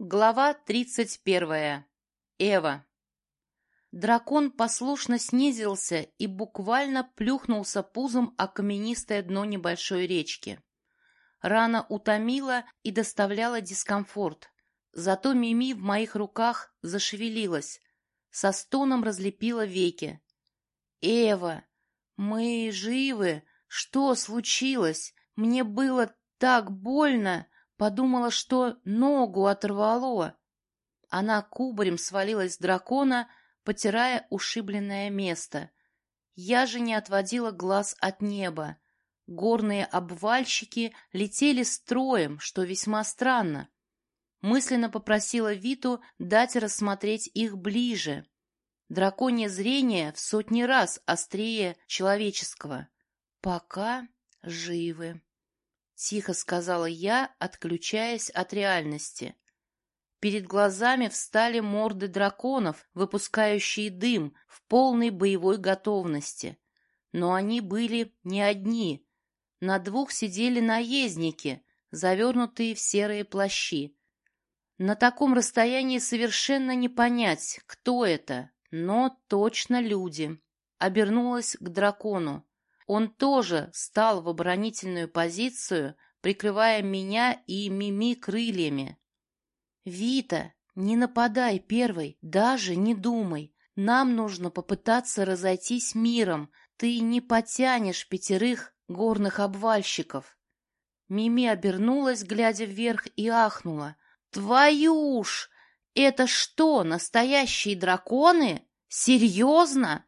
Глава тридцать первая. Эва. Дракон послушно снизился и буквально плюхнулся пузом о каменистое дно небольшой речки. Рана утомила и доставляла дискомфорт. Зато Мими в моих руках зашевелилась, со стоном разлепила веки. «Эва, мы живы! Что случилось? Мне было так больно!» Подумала, что ногу оторвало. Она кубарем свалилась с дракона, потирая ушибленное место. Я же не отводила глаз от неба. Горные обвальщики летели строем, что весьма странно. Мысленно попросила Виту дать рассмотреть их ближе. Драконье зрение в сотни раз острее человеческого. Пока живы. — тихо сказала я, отключаясь от реальности. Перед глазами встали морды драконов, выпускающие дым в полной боевой готовности. Но они были не одни. На двух сидели наездники, завернутые в серые плащи. На таком расстоянии совершенно не понять, кто это, но точно люди. Обернулась к дракону. Он тоже стал в оборонительную позицию, прикрывая меня и Мими крыльями. «Вита, не нападай первой, даже не думай. Нам нужно попытаться разойтись миром. Ты не потянешь пятерых горных обвальщиков». Мими обернулась, глядя вверх, и ахнула. «Твою ж! Это что, настоящие драконы? Серьезно?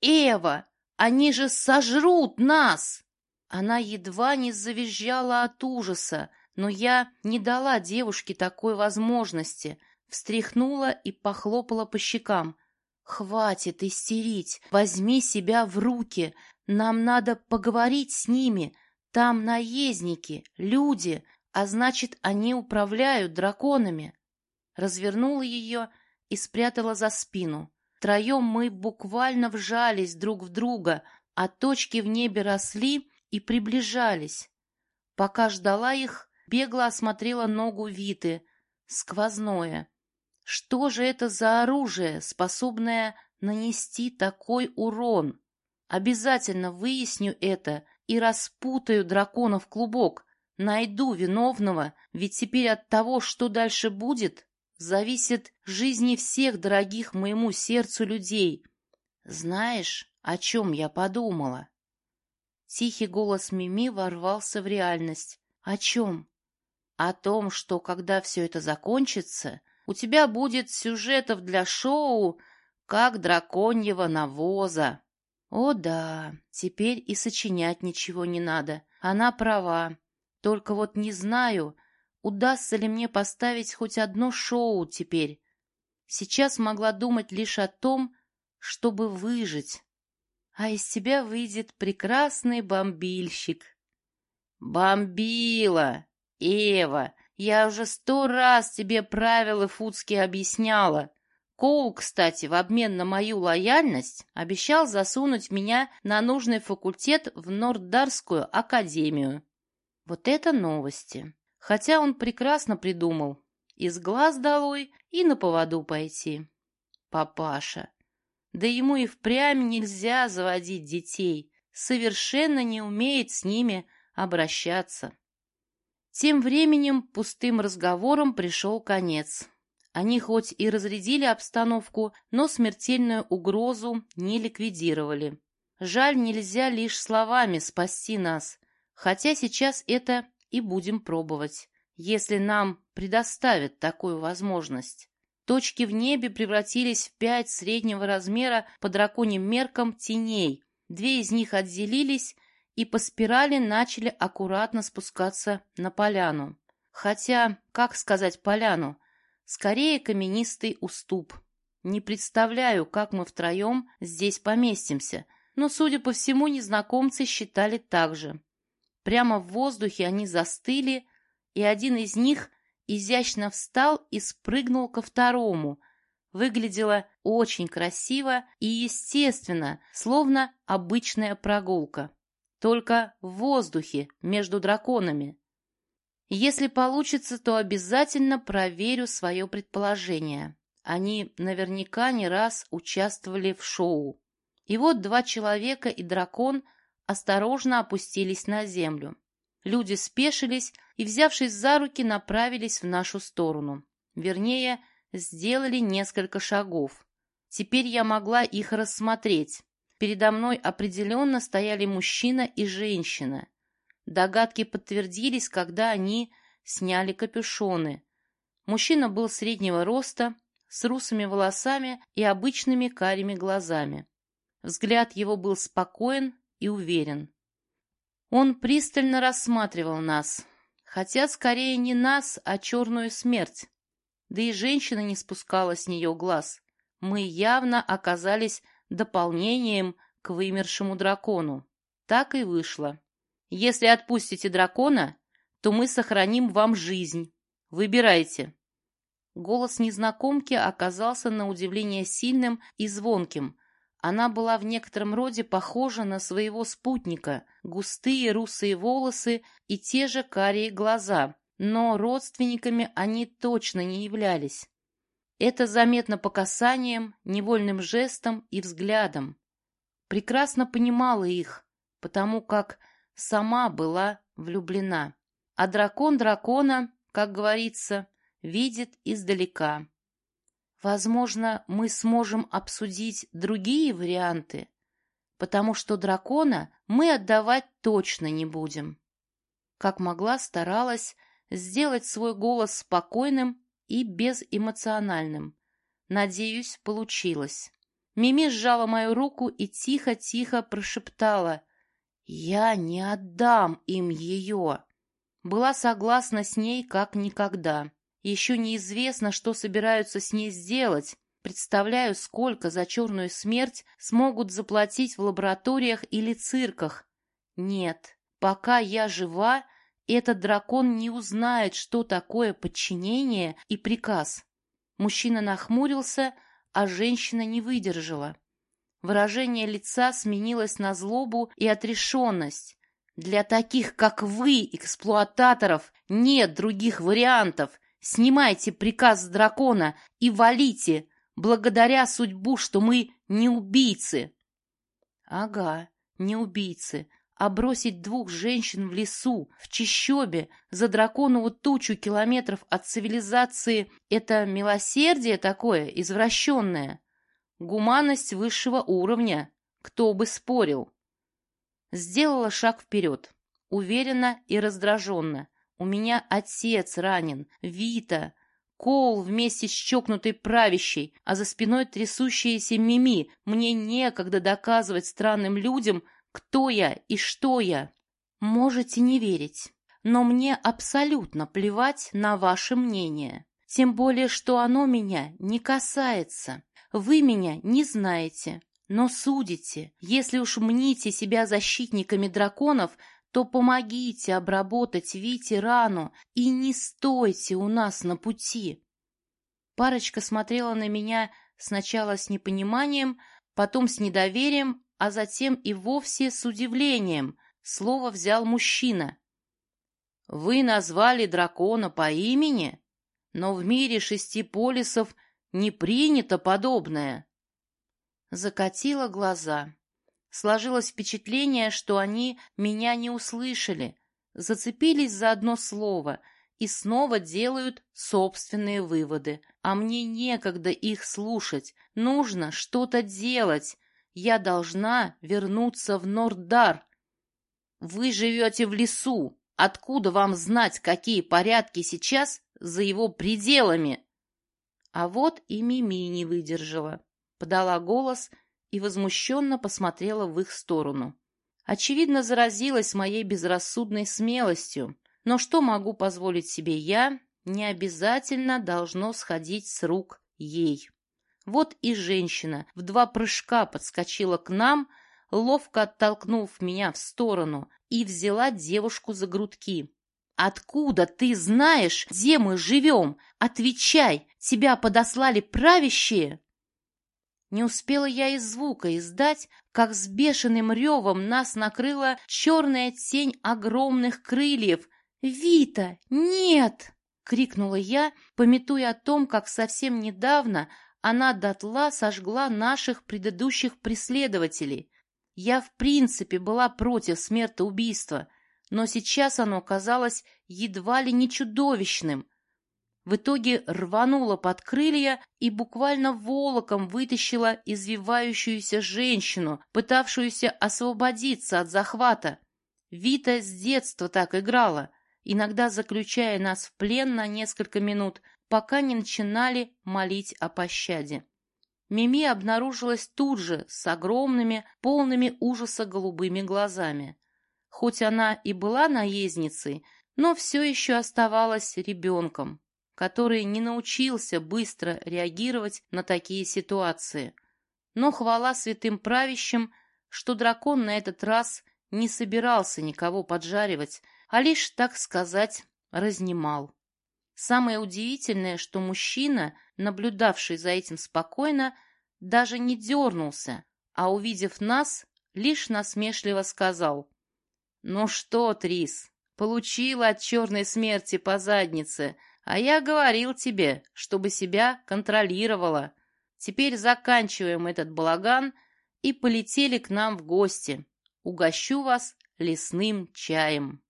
Эва, они же сожрут нас!» Она едва не завизжала от ужаса, но я не дала девушке такой возможности, встряхнула и похлопала по щекам. «Хватит истерить, возьми себя в руки, нам надо поговорить с ними, там наездники, люди, а значит, они управляют драконами». Развернула ее и спрятала за спину. Втроем мы буквально вжались друг в друга, а точки в небе росли и приближались. Пока ждала их, бегло осмотрела ногу Виты, сквозное. Что же это за оружие, способное нанести такой урон? Обязательно выясню это и распутаю дракона в клубок. Найду виновного, ведь теперь от того, что дальше будет, зависит жизни всех дорогих моему сердцу людей. Знаешь, о чем я подумала?» Тихий голос Мими ворвался в реальность. «О чем?» «О том, что когда все это закончится, у тебя будет сюжетов для шоу, как драконьего навоза». «О да, теперь и сочинять ничего не надо. Она права. Только вот не знаю, удастся ли мне поставить хоть одно шоу теперь. Сейчас могла думать лишь о том, чтобы выжить. А из тебя выйдет прекрасный бомбильщик. Бомбила! Эва, я уже сто раз тебе правила фудские объясняла. Коул, кстати, в обмен на мою лояльность обещал засунуть меня на нужный факультет в Норддарскую академию. Вот это новости. Хотя он прекрасно придумал. Из глаз долой и на поводу пойти. Папаша. Да ему и впрямь нельзя заводить детей. Совершенно не умеет с ними обращаться. Тем временем пустым разговором пришел конец. Они хоть и разрядили обстановку, но смертельную угрозу не ликвидировали. Жаль, нельзя лишь словами спасти нас, хотя сейчас это и будем пробовать, если нам предоставят такую возможность. Точки в небе превратились в пять среднего размера по драконьим меркам теней. Две из них отделились и по спирали начали аккуратно спускаться на поляну. Хотя, как сказать поляну? Скорее каменистый уступ. Не представляю, как мы втроем здесь поместимся, но, судя по всему, незнакомцы считали так же. Прямо в воздухе они застыли, и один из них изящно встал и спрыгнул ко второму. Выглядело очень красиво и естественно, словно обычная прогулка. Только в воздухе между драконами. Если получится, то обязательно проверю свое предположение. Они наверняка не раз участвовали в шоу. И вот два человека и дракон осторожно опустились на землю. Люди спешились и, взявшись за руки, направились в нашу сторону. Вернее, сделали несколько шагов. Теперь я могла их рассмотреть. Передо мной определенно стояли мужчина и женщина. Догадки подтвердились, когда они сняли капюшоны. Мужчина был среднего роста, с русыми волосами и обычными карими глазами. Взгляд его был спокоен и уверен. Он пристально рассматривал нас, хотя скорее не нас, а черную смерть. Да и женщина не спускала с нее глаз. Мы явно оказались дополнением к вымершему дракону. Так и вышло. Если отпустите дракона, то мы сохраним вам жизнь. Выбирайте. Голос незнакомки оказался на удивление сильным и звонким. Она была в некотором роде похожа на своего спутника, густые русые волосы и те же карие глаза, но родственниками они точно не являлись. Это заметно по касаниям, невольным жестам и взглядам. Прекрасно понимала их, потому как сама была влюблена. А дракон дракона, как говорится, видит издалека. Возможно, мы сможем обсудить другие варианты, потому что дракона мы отдавать точно не будем. Как могла, старалась сделать свой голос спокойным и безэмоциональным. Надеюсь, получилось. Мими сжала мою руку и тихо-тихо прошептала — я не отдам им ее. Была согласна с ней как никогда. Еще неизвестно, что собираются с ней сделать. Представляю, сколько за черную смерть смогут заплатить в лабораториях или цирках. Нет, пока я жива, этот дракон не узнает, что такое подчинение и приказ. Мужчина нахмурился, а женщина не выдержала. Выражение лица сменилось на злобу и отрешенность. Для таких, как вы, эксплуататоров, нет других вариантов. Снимайте приказ дракона и валите, благодаря судьбу, что мы не убийцы. Ага, не убийцы, а бросить двух женщин в лесу, в чищобе, за драконову тучу километров от цивилизации — это милосердие такое, извращенное. Гуманность высшего уровня. Кто бы спорил? Сделала шаг вперед. Уверенно и раздраженно. У меня отец ранен, Вита, Кол вместе с чокнутой правящей, а за спиной трясущаяся Мими. Мне некогда доказывать странным людям, кто я и что я. Можете не верить, но мне абсолютно плевать на ваше мнение. Тем более, что оно меня не касается. Вы меня не знаете, но судите. Если уж мните себя защитниками драконов, то помогите обработать Вите рану и не стойте у нас на пути. Парочка смотрела на меня сначала с непониманием, потом с недоверием, а затем и вовсе с удивлением. Слово взял мужчина. «Вы назвали дракона по имени, но в мире шести полисов не принято подобное. Закатила глаза. Сложилось впечатление, что они меня не услышали, зацепились за одно слово и снова делают собственные выводы. А мне некогда их слушать, нужно что-то делать. Я должна вернуться в Норддар. Вы живете в лесу. Откуда вам знать, какие порядки сейчас за его пределами? А вот и Мими не выдержала. Подала голос и возмущенно посмотрела в их сторону. Очевидно, заразилась моей безрассудной смелостью. Но что могу позволить себе я, не обязательно должно сходить с рук ей. Вот и женщина в два прыжка подскочила к нам, ловко оттолкнув меня в сторону, и взяла девушку за грудки. «Откуда ты знаешь, где мы живем? Отвечай, тебя подослали правящие?» Не успела я и звука издать, как с бешеным ревом нас накрыла черная тень огромных крыльев. «Вита, нет!» — крикнула я, пометуя о том, как совсем недавно она дотла сожгла наших предыдущих преследователей. Я в принципе была против смертоубийства, но сейчас оно казалось едва ли не чудовищным. В итоге рванула под крылья и буквально волоком вытащила извивающуюся женщину, пытавшуюся освободиться от захвата. Вита с детства так играла, иногда заключая нас в плен на несколько минут, пока не начинали молить о пощаде. Мими обнаружилась тут же с огромными, полными ужаса голубыми глазами. Хоть она и была наездницей, но все еще оставалась ребенком, который не научился быстро реагировать на такие ситуации. Но хвала святым правящим, что дракон на этот раз не собирался никого поджаривать, а лишь, так сказать, разнимал. Самое удивительное, что мужчина, наблюдавший за этим спокойно, даже не дернулся, а, увидев нас, лишь насмешливо сказал. «Ну что, Трис, получила от черной смерти по заднице, а я говорил тебе, чтобы себя контролировала. Теперь заканчиваем этот балаган и полетели к нам в гости. Угощу вас лесным чаем».